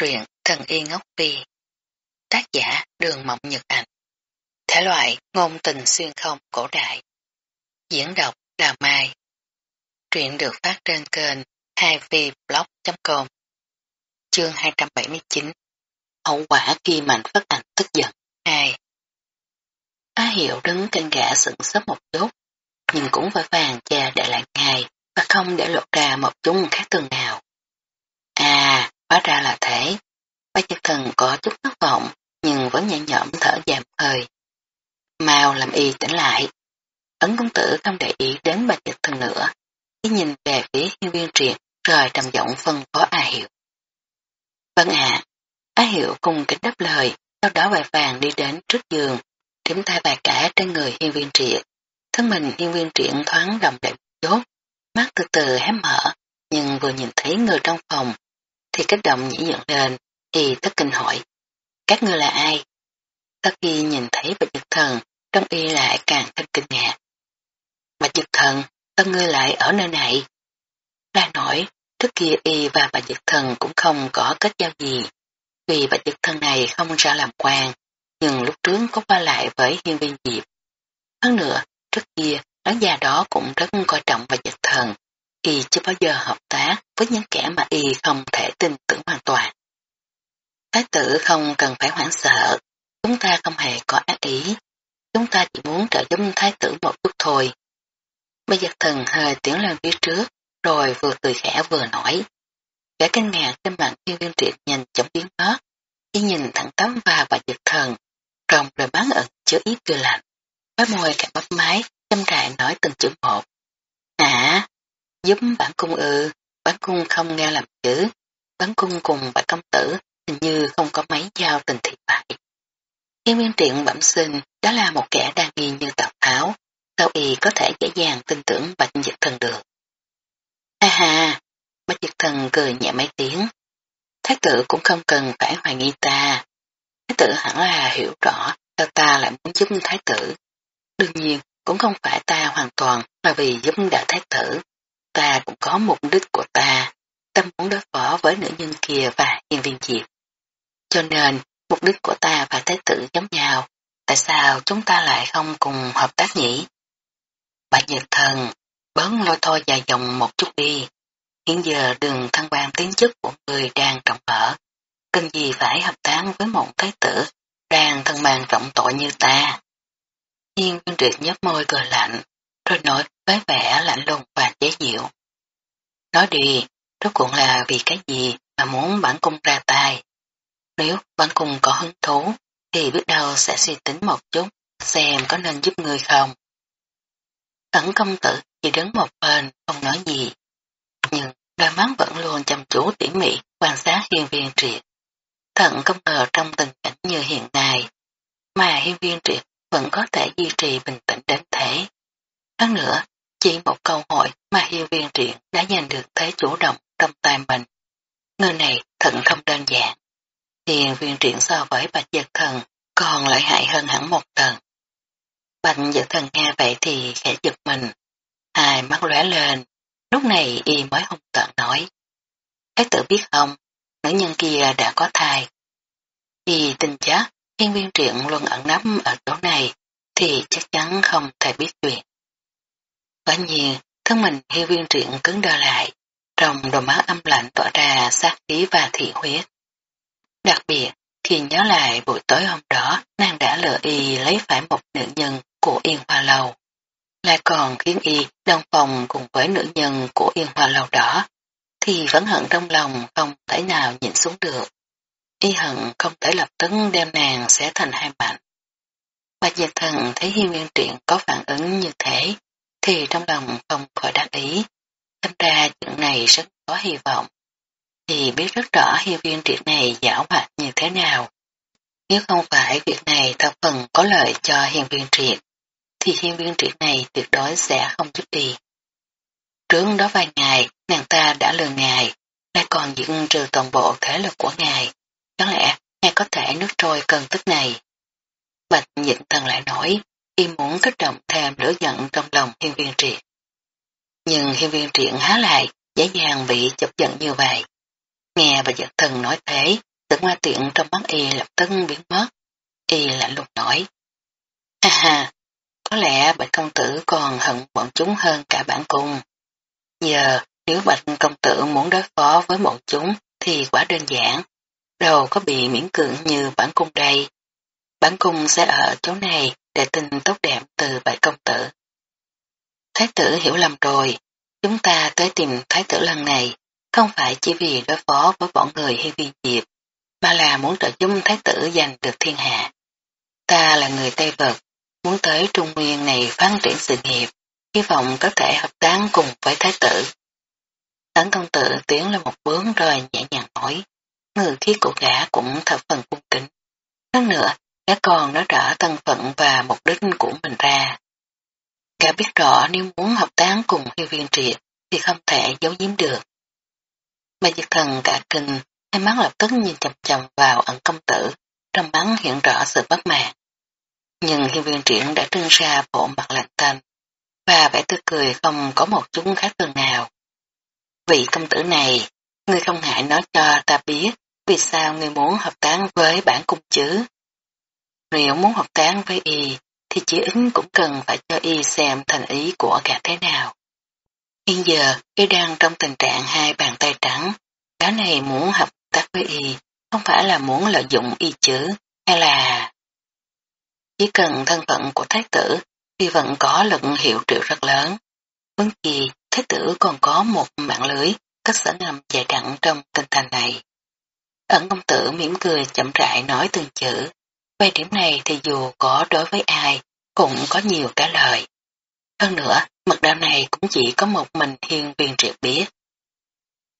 truyện Thần Y Ngốc Phi Tác giả, Đường Mộng Nhật Ảnh Thể loại, ngôn tình xuyên không, cổ đại. Diễn đọc, Đào Mai. Truyện được phát trên kênh 2vblog.com Chương 279 Hậu quả khi mạnh phát ảnh tức giận. 2 Á Hiệu đứng canh gã sững sấp một chút nhưng cũng vội vàng cha để lại ngài và không để lộ ra một chút khác thường nào. Hóa ra là thế. Bác chức thần có chút thất vọng, nhưng vẫn nhẹ nhõm thở dài một hơi. Mau làm y tỉnh lại. Ấn công tử không để ý đến bạch chức thần nữa. Chỉ nhìn về phía hiên viên triệt, rồi trầm giọng phân phó A Hiệu. Vâng ạ. a Hiệu cùng kính đáp lời, sau đó vài vàng đi đến trước giường, điểm tay bài cả trên người hiên viên triệt. Thân mình hiên viên triệt thoáng đồng đẹp chốt, mắt từ từ hé mở, nhưng vừa nhìn thấy người trong phòng thì kích động nhĩ dựng lên, thì tất kinh hỏi, các ngươi là ai? Sau khi nhìn thấy bạch dực thần, trong y lại càng thêm kinh ngạc. Bạch dực thần, sao ngươi lại ở nơi này? Ra nổi, trước kia y và bạch dực thần cũng không có kết giao gì, vì bạch dực thần này không ra làm quan, nhưng lúc trước có qua lại với hiên viên diệp. Hơn nữa, trước kia, đón già đó cũng rất coi trọng bạch dực thần, y chưa bao giờ hợp tác với những kẻ mà y không thể tin tưởng hoàn toàn. Thái tử không cần phải hoảng sợ, chúng ta không hề có ác ý, chúng ta chỉ muốn trợ giúp thái tử một chút thôi. Bây giờ thần hơi tiến lên phía trước, rồi vừa cười khẽ vừa nói. Cả kinh ngạc trên mặt thiên viên triệt nhanh chóng biến mất, chỉ nhìn thẳng tắm và và giật thần, trong rồi bán ẩn chứa ít cười lạnh, với môi cả bắp máy, chăm trại nói từng chữ một. Hả? Giúp bản cung ư, bản cung không nghe làm chữ, bản cung cùng bản công tử hình như không có mấy giao tình thị phải. Hiên viên triện bẩm sinh đó là một kẻ đang nghi như tào tháo, sao y có thể dễ dàng tin tưởng bạch dịch thần được. Ha ha, bạch dịch thần cười nhẹ mấy tiếng. Thái tử cũng không cần phải hoài nghi ta. Thái tử hẳn là hiểu rõ sao ta lại muốn giúp thái tử. Đương nhiên, cũng không phải ta hoàn toàn là vì giúp đỡ thái tử ta cũng có mục đích của ta, tâm muốn đối phó với nữ nhân kia và hiên viên diệp. Cho nên, mục đích của ta và thái tử giống nhau, tại sao chúng ta lại không cùng hợp tác nhỉ? Bạch Nhật Thần, bớn lôi thôi dài dòng một chút đi. Hiện giờ đường thăng quan tiến chức của người đang trọng mở. Cần gì phải hợp tác với một thái tử đang thân mang trọng tội như ta? Hiên viên triệt nhấp môi cười lạnh, rồi nói với vẻ lạnh lùng và chế diệu. Nói đi, rốt cuộc là vì cái gì mà muốn bản cung ra tay. Nếu bản cung có hứng thú, thì biết đâu sẽ suy tính một chút, xem có nên giúp người không. Tẩn công tử chỉ đứng một bên, không nói gì. Nhưng đôi mắt vẫn luôn chăm chú tỉ mỉ quan sát hiên viên triệt. Thận không ngờ trong tình cảnh như hiện nay, mà hiên viên triệt vẫn có thể duy trì bình tĩnh đến thế. Hơn nữa, chỉ một câu hỏi mà hiên viên triện đã giành được thế chủ động trong tay mình. Người này thật không đơn giản. Hiên viên triện so với bạch giật thần còn lợi hại hơn hẳn một tầng. Bạch giật thần nghe vậy thì khẽ giật mình. Hai mắt lóe lên. Lúc này y mới hung tận nói. Thái tử biết không, nữ nhân kia đã có thai. Y tin chắc hiên viên triện luôn ẩn nắm ở chỗ này thì chắc chắn không thể biết chuyện. Quả nhiên, thân mình hiên viên truyện cứng đơ lại, trong đôi mắt âm lạnh tỏa ra sát khí và thị huyết. Đặc biệt, khi nhớ lại buổi tối hôm đó, nàng đã lựa y lấy phải một nữ nhân của Yên Hoa Lầu. Lại còn khiến y đồng phòng cùng với nữ nhân của Yên Hoa Lầu đó, thì vẫn hận trong lòng không thể nào nhịn xuống được. Y hận không thể lập tức đem nàng sẽ thành hai mảnh. Bạch dịch thần thấy hiên viên truyện có phản ứng như thế, thì trong lòng không khỏi đắc ý. Xem ra chuyện này rất có hy vọng. Thì biết rất rõ hiên viên triệt này giả hoạt như thế nào. Nếu không phải việc này thật phần có lợi cho hiên viên triệt, thì hiên viên triệt này tuyệt đối sẽ không giúp đi. Trước đó vài ngày, nàng ta đã lừa ngài, lại còn dựng trừ toàn bộ thế lực của ngài. Chẳng lẽ ngài có thể nước trôi cơn tức này? Bạch nhịn thần lại nói, y muốn kích động thêm lửa giận trong lòng hiên viên triệt. Nhưng hiên viên triệt há lại, dễ dàng bị chọc giận như vậy. Nghe bà giật thần nói thế, Tử hoa tiện trong mắt y lập tức biến mất. Y lạnh lùng nói. Ha ha, có lẽ bạch công tử còn hận bọn chúng hơn cả bản cung. Giờ, nếu bạch công tử muốn đối phó với bọn chúng thì quá đơn giản. Đâu có bị miễn cưỡng như bản cung đây. Bản cung sẽ ở chỗ này để tin tốt đẹp từ bảy công tử. Thái tử hiểu lầm rồi, chúng ta tới tìm thái tử lần này không phải chỉ vì đối phó với bọn người hay viên diệp, mà là muốn trợ giúp thái tử giành được thiên hạ. Ta là người Tây Vật, muốn tới Trung Nguyên này phát triển sự nghiệp, hy vọng có thể hợp tác cùng với thái tử. Tấn công tử tiến lên một bước rồi nhẹ nhàng nói, người khí của gã cũng thật phần cung kính. Hơn nữa, gã còn nói rõ thân phận và mục đích của mình ra. Gã biết rõ nếu muốn hợp tác cùng hiệu viên triệt thì không thể giấu giếm được. Bà diệt thần cả kinh, hai mắt lập tức nhìn chầm chầm vào ẩn công tử, trong mắt hiện rõ sự bất mãn. Nhưng hiên viên triển đã trưng ra bộ mặt lạnh tanh, và vẻ tươi cười không có một chút khác thường nào. Vị công tử này, ngươi không ngại nói cho ta biết vì sao ngươi muốn hợp tác với bản cung chứ. Nếu muốn hợp tác với y, thì chỉ ứng cũng cần phải cho y xem thành ý của gã thế nào. Hiện giờ, y đang trong tình trạng hai bàn tay trắng, Gã này muốn hợp tác với y, không phải là muốn lợi dụng y chứ, hay là... Chỉ cần thân phận của thái tử thì vẫn có lực hiệu triệu rất lớn. Vấn kỳ thái tử còn có một mạng lưới cách sở ngầm dài đẳng trong kinh thành này. Ẩn công tử mỉm cười chậm rãi nói từng chữ, về điểm này thì dù có đối với ai, cũng có nhiều cả lời. Hơn nữa, mật đạo này cũng chỉ có một mình thiên viên triệt biết.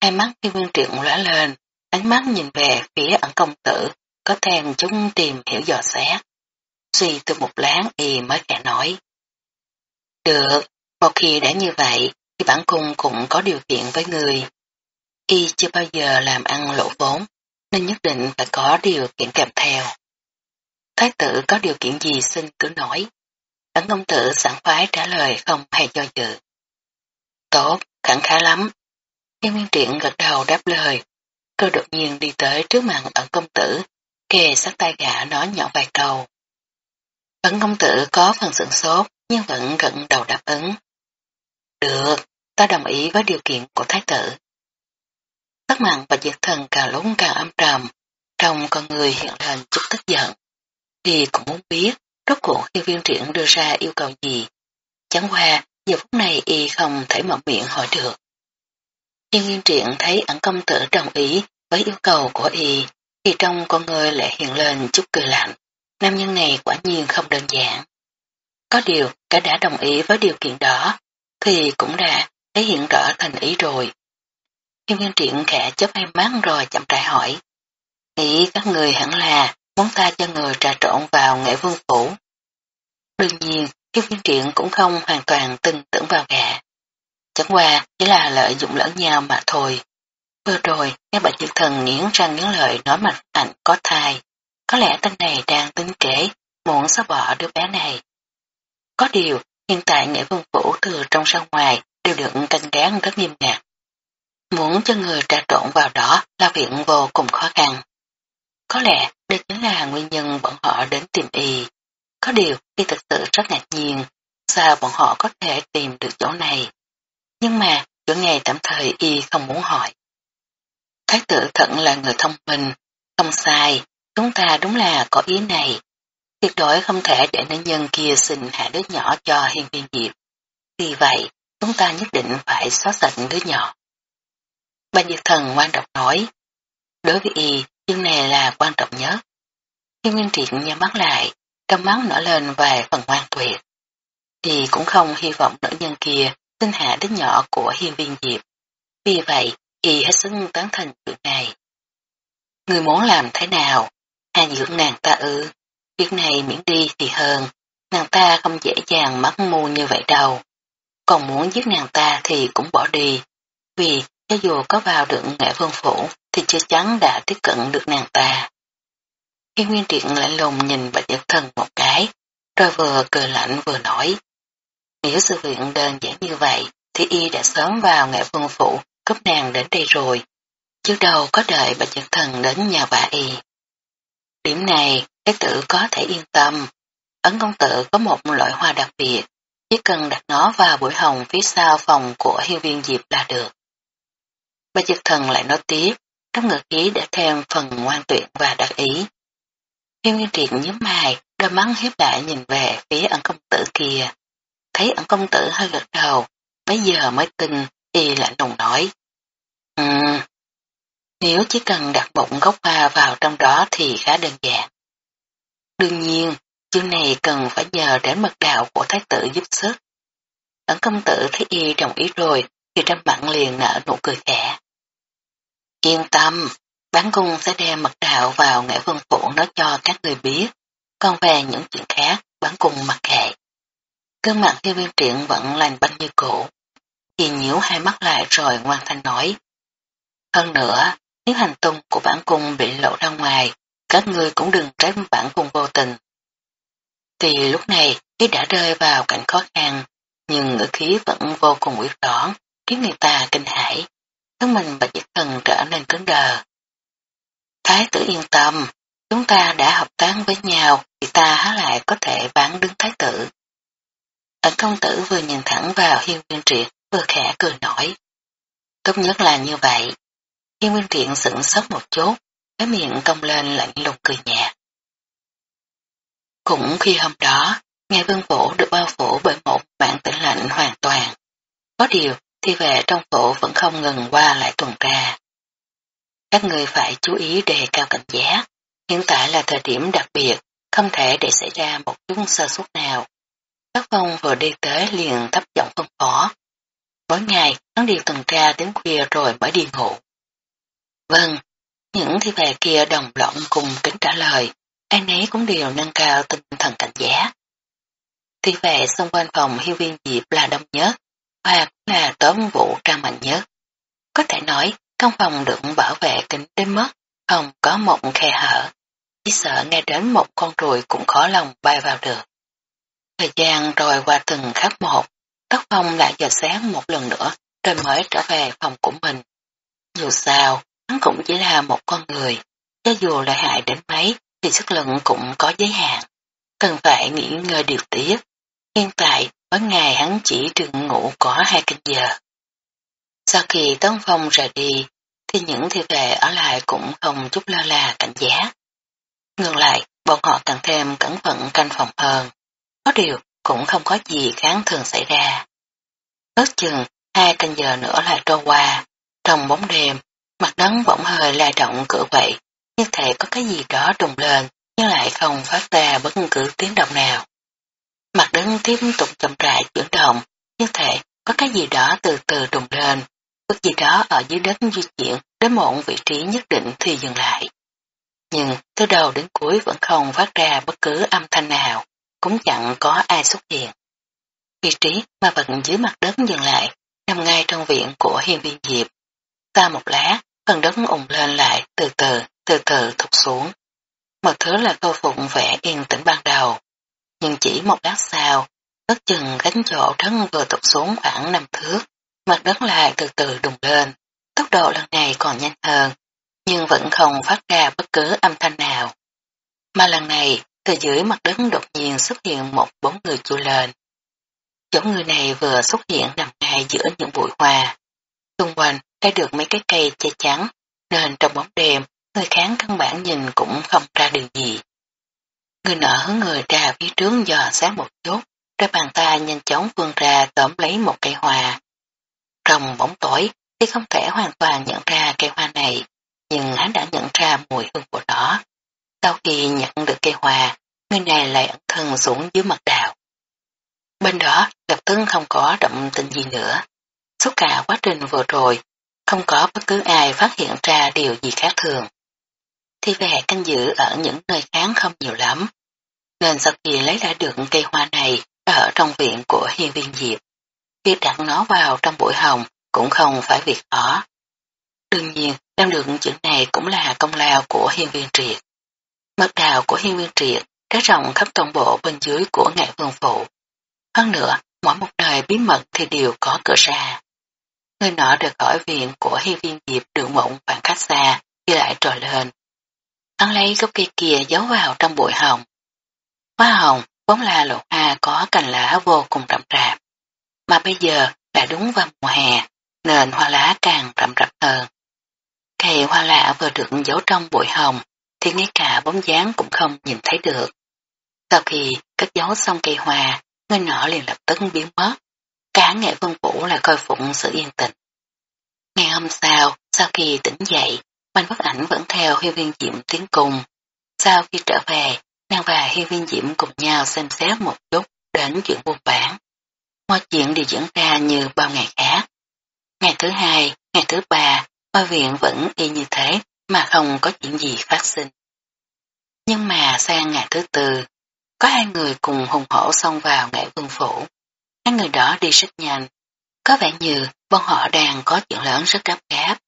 Hai mắt thiên viên triệt lóe lên, ánh mắt nhìn về phía ẩn công tử, có thèm chúng tìm hiểu dò xét. Suy từ một láng y mới kẻ nói. Được, một khi đã như vậy, thì bản cung cũng có điều kiện với người. Y chưa bao giờ làm ăn lỗ vốn, nên nhất định phải có điều kiện kèm theo. Thái tử có điều kiện gì xin cứ nói. Tấn công tử sẵn khoái trả lời không hề do dự. Tốt, khẳng khá lắm. Nhân viên triện gật đầu đáp lời. Cơ đột nhiên đi tới trước mặt ẩn công tử, kề sát tay gã nói nhỏ vài câu. Ẩn công tử có phần sửng sốt, nhưng vẫn gật đầu đáp ứng. Được, ta đồng ý với điều kiện của thái tử. Tất mặn và diệt thần càng lúc càng âm trầm, trong con người hiện lên chút tức giận. Thì cũng muốn biết Rốt cuộc khi viên triển đưa ra yêu cầu gì? Chẳng qua, giờ phút này y không thể mở miệng hỏi được. Nhưng viên triển thấy ẩn công tử đồng ý với yêu cầu của y, thì trong con người lại hiện lên chút cười lạnh. Nam nhân này quả nhiên không đơn giản. Có điều, cả đã đồng ý với điều kiện đó, thì cũng đã thể hiện rõ thành ý rồi. Kim viên triển khẽ chớp hai mắt rồi chậm rãi hỏi. Nghĩ các người hẳn là muốn ta cho người trà trộn vào nghệ vương phủ. Đương nhiên, Kim Viên Triện cũng không hoàn toàn tin tưởng vào gã. Chẳng qua chỉ là lợi dụng lẫn nhau mà thôi. Vừa rồi, nghe bà chữ thần nghiến răng nghiến lợi nói mặt ảnh có thai. Có lẽ tên này đang tính kế, muốn xóa bỏ đứa bé này. Có điều, hiện tại nghệ vương phủ từ trong ra ngoài đều được canh gán rất nghiêm ngặt. Muốn cho người trà trộn vào đó là việc vô cùng khó khăn. Có lẽ đây chính là nguyên nhân bọn họ đến tìm y. Có điều y thực sự rất ngạc nhiên, sao bọn họ có thể tìm được chỗ này. Nhưng mà chỗ ngày tạm thời y không muốn hỏi. Thái tử thận là người thông minh, không sai, chúng ta đúng là có ý này. Tuyệt đối không thể để nữ nhân kia xin hạ đứa nhỏ cho hiên viên diệp. Vì vậy, chúng ta nhất định phải xóa sạch đứa nhỏ. Bà Diệp Thần quan trọng nói, đối với y, Chuyện này là quan trọng nhất. khi nguyên triệt nhắm mắt lại, trong mắt nở lên vài phần ngoan tuyệt. Thì cũng không hy vọng nữ nhân kia sinh hạ đứa nhỏ của hiên viên diệp. Vì vậy, y hết sức tán thành chuyện này. Người muốn làm thế nào? Hà dưỡng nàng ta ư. Việc này miễn đi thì hơn. Nàng ta không dễ dàng mắc mù như vậy đâu. Còn muốn giết nàng ta thì cũng bỏ đi. Vì cho dù có vào được nghệ vương phủ thì chưa chắn đã tiếp cận được nàng ta. Hiên nguyên triện lạnh lùng nhìn bạch nhật thần một cái, rồi vừa cười lạnh vừa nói. Nếu sự việc đơn giản như vậy, thì y đã sớm vào nghệ vương phủ, cấp nàng đến đây rồi. chứ đâu có đợi Bạch trực thần đến nhà bà y. Điểm này, cái tử có thể yên tâm. Ấn công tử có một loại hoa đặc biệt, chỉ cần đặt nó vào buổi hồng phía sau phòng của hiên viên Diệp là được. Bà diệt thần lại nói tiếp, trong ngữ khí để thêm phần ngoan tuyệt và đặc ý. Hiên Nguyên triệt nhớ mày, đôi mắt hiếp lại nhìn về phía ẩn công tử kia. Thấy ẩn công tử hơi gật đầu, bây giờ mới tin, y lạnh lùng nói. Ừm, nếu chỉ cần đặt một gốc hoa vào trong đó thì khá đơn giản. Đương nhiên, chương này cần phải nhờ đến mật đạo của thái tử giúp sức. Ẩn công tử thấy y đồng ý rồi, thì trăm mặn liền nở nụ cười khẽ. Yên tâm, bán cung sẽ đem mật đạo vào ngã vân phủ nói cho các người biết, còn về những chuyện khác, bán cung mặc kệ. Cơn mặt theo viên triện vẫn lành banh như cũ. Chị nhíu hai mắt lại rồi ngoan thanh nói. Hơn nữa, nếu hành tung của bản cung bị lộ ra ngoài, các ngươi cũng đừng trách bản cung vô tình. Tuy lúc này, khi đã rơi vào cảnh khó khăn, nhưng ngữ khí vẫn vô cùng quyết đoán, khiến người ta kinh hãi. Thân mình bạch dịch thần trở nên cứng đờ. Thái tử yên tâm, chúng ta đã hợp tác với nhau thì ta há lại có thể bán đứng thái tử. Ấn công tử vừa nhìn thẳng vào hiên viên triệt, vừa khẽ cười nổi. Tốt nhất là như vậy. Hiên viên triệt sững sốt một chút, cái miệng cong lên lạnh lùng cười nhẹ Cũng khi hôm đó, nghe vương phủ được bao phủ bởi một bản tĩnh lạnh hoàn toàn. Có điều, thì về trong phủ vẫn không ngừng qua lại tuần tra. Các người phải chú ý đề cao cảnh giác. Hiện tại là thời điểm đặc biệt, không thể để xảy ra một chút sơ suất nào. Các phong vừa đi tới liền thấp giọng phân phó. Mỗi ngày, hắn đều tuần tra đến khuya rồi mới đi ngủ. Vâng, những thi vệ kia đồng loạn cùng kính trả lời, ai nấy cũng đều nâng cao tinh thần cảnh giác. Thi vệ xung quanh phòng hiêu viên diệp là đông nhất, và cũng là tóm vụ trang mạnh nhất. Có thể nói, căn phòng được bảo vệ kính đến mất, không có một khe hở. Chỉ sợ nghe đến một con ruồi cũng khó lòng bay vào được. Thời gian rồi qua từng khắp một, Tóc Phong lại giờ sáng một lần nữa rồi mới trở về phòng của mình. Dù sao, hắn cũng chỉ là một con người, cho dù lợi hại đến mấy thì sức lực cũng có giới hạn. Cần phải nghỉ ngơi điều tiết. Hiện tại, mỗi ngày hắn chỉ được ngủ có hai canh giờ. Sau khi Tấn Phong rời đi, thì những thi vệ ở lại cũng không chút lơ là cảnh giác. Ngược lại, bọn họ càng thêm cẩn thận canh phòng hơn. Có điều, cũng không có gì kháng thường xảy ra. Ước chừng, hai canh giờ nữa lại trôi qua, trong bóng đêm, mặt đất bỗng hơi lai động cửa vậy, như thể có cái gì đó trùng lên, nhưng lại không phát ra bất cứ tiếng động nào. Mặt đất tiếp tục chậm rãi chuyển động, như thể có cái gì đó từ từ trùng lên, bất gì đó ở dưới đất di chuyển đến một vị trí nhất định thì dừng lại. Nhưng từ đầu đến cuối vẫn không phát ra bất cứ âm thanh nào cũng chẳng có ai xuất hiện. Vị trí mà vật dưới mặt đất dừng lại, nằm ngay trong viện của hiên viên diệp. Ta một lá, phần đất ủng lên lại, từ từ, từ từ thụt xuống. Một thứ là khôi phục vẻ yên tĩnh ban đầu. Nhưng chỉ một lát sau, đất chừng gánh chỗ thân vừa tụt xuống khoảng năm thước, mặt đất lại từ từ đùng lên. Tốc độ lần này còn nhanh hơn, nhưng vẫn không phát ra bất cứ âm thanh nào. Mà lần này, từ dưới mặt đất đột nhiên xuất hiện một bóng người chui lên. Giống người này vừa xuất hiện nằm ngay giữa những bụi hoa. Xung quanh đã được mấy cái cây che chắn, nên trong bóng đêm, người kháng căn bản nhìn cũng không ra điều gì. Người nọ hướng người ra phía trước dò sát một chút, rồi bàn tay nhanh chóng vươn ra tóm lấy một cây hoa. Trong bóng tối thì không thể hoàn toàn nhận ra cây hoa này, nhưng hắn đã nhận ra mùi hương của nó. Sau khi nhận được cây hoa, người này lại ẩn thân xuống dưới mặt đào. Bên đó lập tức không có động tình gì nữa. Suốt cả quá trình vừa rồi, không có bất cứ ai phát hiện ra điều gì khác thường. Thì về canh giữ ở những nơi khác không nhiều lắm. Nên sau khi lấy ra được cây hoa này ở trong viện của hiên viên diệp, việc đặt nó vào trong bụi hồng cũng không phải việc khó. Đương nhiên, đem được chuyện này cũng là công lao của hiên viên triệt. Mật đào của hiên viên triệt trải rộng khắp toàn bộ bên dưới của ngại vương phụ. Hơn nữa, mỗi một đời bí mật thì đều có cửa ra. người nọ được khỏi viện của Hiên viên diệp đường mộng khoảng cách xa, đi lại trồi lên. Hắn lấy gốc cây kia giấu vào trong bụi hồng. Hoa hồng vốn là lộ hoa có cành lá vô cùng rậm rạp, mà bây giờ đã đúng vào mùa hè, nên hoa lá càng rậm rạp hơn. Cây hoa lạ vừa được giấu trong bụi hồng, thì ngay cả bóng dáng cũng không nhìn thấy được. Sau khi cất giấu xong cây hoa, người nọ liền lập tức biến mất. Cả nghệ vân vũ lại coi phụng sự yên tĩnh. Ngày hôm sau, sau khi tỉnh dậy, Mạnh Bất Ảnh vẫn theo huy Viên Diệm tiến cùng. Sau khi trở về, nàng và Hiên Viên Diệm cùng nhau xem xét một chút đến chuyện buôn bán. Mọi chuyện đều diễn ra như bao ngày khác. Ngày thứ hai, ngày thứ ba, hoa viện vẫn y như thế mà không có chuyện gì phát sinh. Nhưng mà sang ngày thứ tư, có hai người cùng hùng hổ xông vào nghệ vương phủ. Hai người đó đi rất nhanh. Có vẻ như bọn họ đang có chuyện lớn rất gấp gáp.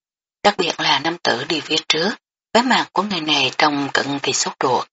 Đặc biệt là nam tử đi phía trước, với mặt của người này trông cận kỳ sốt ruột.